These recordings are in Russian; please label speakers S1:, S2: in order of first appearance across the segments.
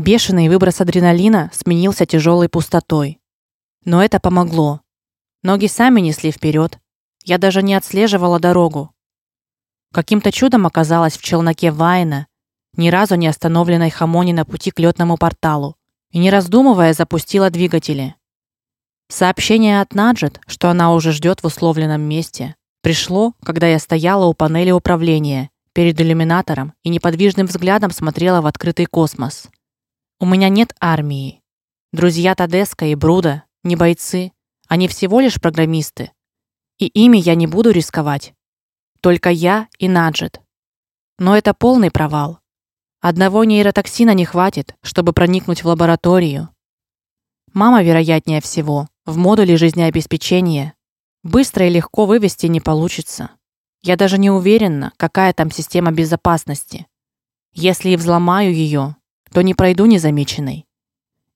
S1: Бешеный выброс адреналина сменился тяжелой пустотой. Но это помогло. Ноги сами несли вперед. Я даже не отслеживала дорогу. Каким-то чудом оказалась в челноке Вайна, ни разу не остановленной Хамони на пути к лётному порталу, и не раздумывая запустила двигатели. Сообщение от Наджет, что она уже ждет в условленном месте, пришло, когда я стояла у панели управления перед иллюминатором и неподвижным взглядом смотрела в открытый космос. У меня нет армии. Друзья Тадеска и Бруда не бойцы, они всего лишь программисты. И ими я не буду рисковать. Только я и Наджет. Но это полный провал. Одного нейротоксина не хватит, чтобы проникнуть в лабораторию. Мама, вероятнее всего, в модуле жизнеобеспечения. Быстро и легко вывести не получится. Я даже не уверена, какая там система безопасности. Если и взломаю ее, то не пройду незамеченной.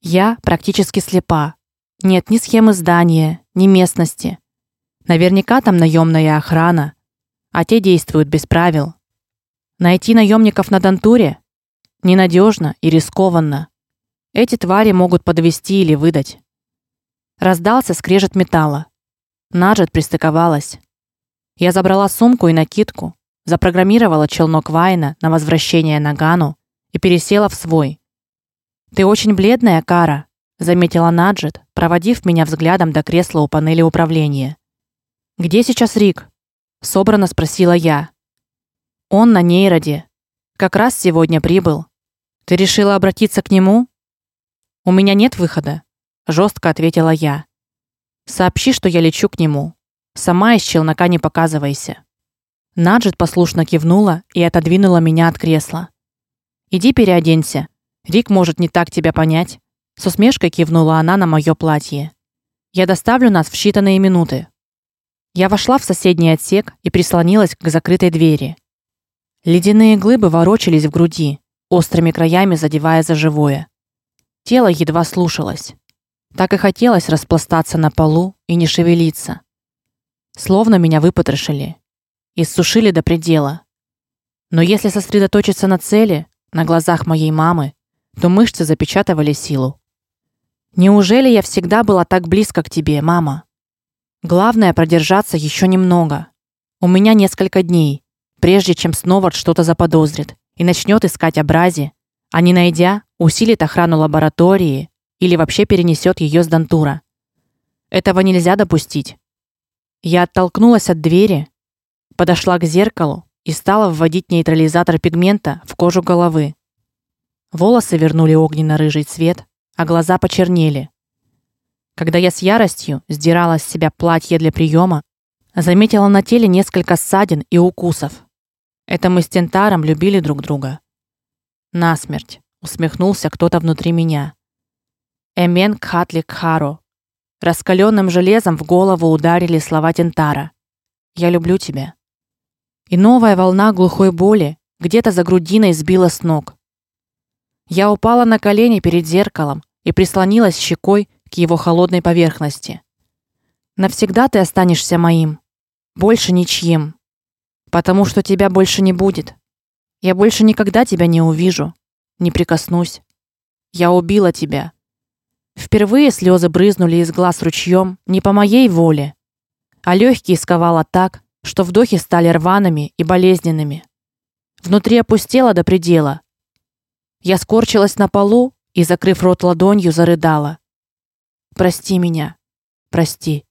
S1: Я практически слепа. Нет ни схемы здания, ни местности. Наверняка там наемная охрана, а те действуют без правил. Найти наемников на Дантуре ненадежно и рискованно. Эти твари могут подвести или выдать. Раздался скрежет металла. Наджет пристыковалась. Я забрала сумку и накидку, запрограммировала челнок Вайна на возвращение на Гану и пересела в свой. Ты очень бледная, Кара, заметила Наджет, проводив меня взглядом до кресла у панели управления. Где сейчас Рик? собрано спросила я. Он на нейроде. Как раз сегодня прибыл. Ты решила обратиться к нему? У меня нет выхода, жестко ответила я. Сообщи, что я лечу к нему. Сама из челнока не показывайся. Наджет послушно кивнула и отодвинула меня от кресла. Иди переоденься. Рик может не так тебя понять. С усмешкой кивнула она на моё платье. Я доставлю нас в считанные минуты. Я вошла в соседний отсек и прислонилась к закрытой двери. Ледяные глыбы ворочались в груди острыми краями задевая за живое. Тело едва слушалось. Так и хотелось распластаться на полу и не шевелиться. Словно меня выпотрошили, иссушили до предела. Но если сосредоточиться на цели, на глазах моей мамы, то мышцы запечатывали силу. Неужели я всегда была так близко к тебе, мама? Главное продержаться еще немного. У меня несколько дней, прежде чем снова что-то заподозрит и начнет искать образи, а не найдя, усилит охрану лаборатории или вообще перенесет ее с Дантура. Этого нельзя допустить. Я оттолкнулась от двери, подошла к зеркалу и стала вводить нейтрализатор пигмента в кожу головы. Волосы вернули огненно-рыжий цвет, а глаза почернели. Когда я с яростью сдирала с себя платье для приема, заметила на теле несколько ссадин и укусов. Это мы с Тентаром любили друг друга. Насмерть, усмехнулся кто-то внутри меня. Эмен Кхатли Кхаро. Раскаленным железом в голову ударили слова Тентара. Я люблю тебя. И новая волна глухой боли где-то за грудиной сбила с ног. Я упала на колени перед зеркалом и прислонилась щекой к его холодной поверхности. Навсегда ты останешься моим, больше ничьим потому что тебя больше не будет. Я больше никогда тебя не увижу, не прикоснусь. Я убила тебя. Впервые слезы брызнули из глаз ручьем не по моей воле, а легкие сковало так, что вдохи стали рваными и болезненными. Внутри опустело до предела. Я скорчилась на полу и, закрыв рот ладонью, зарыдала. Прости меня. Прости.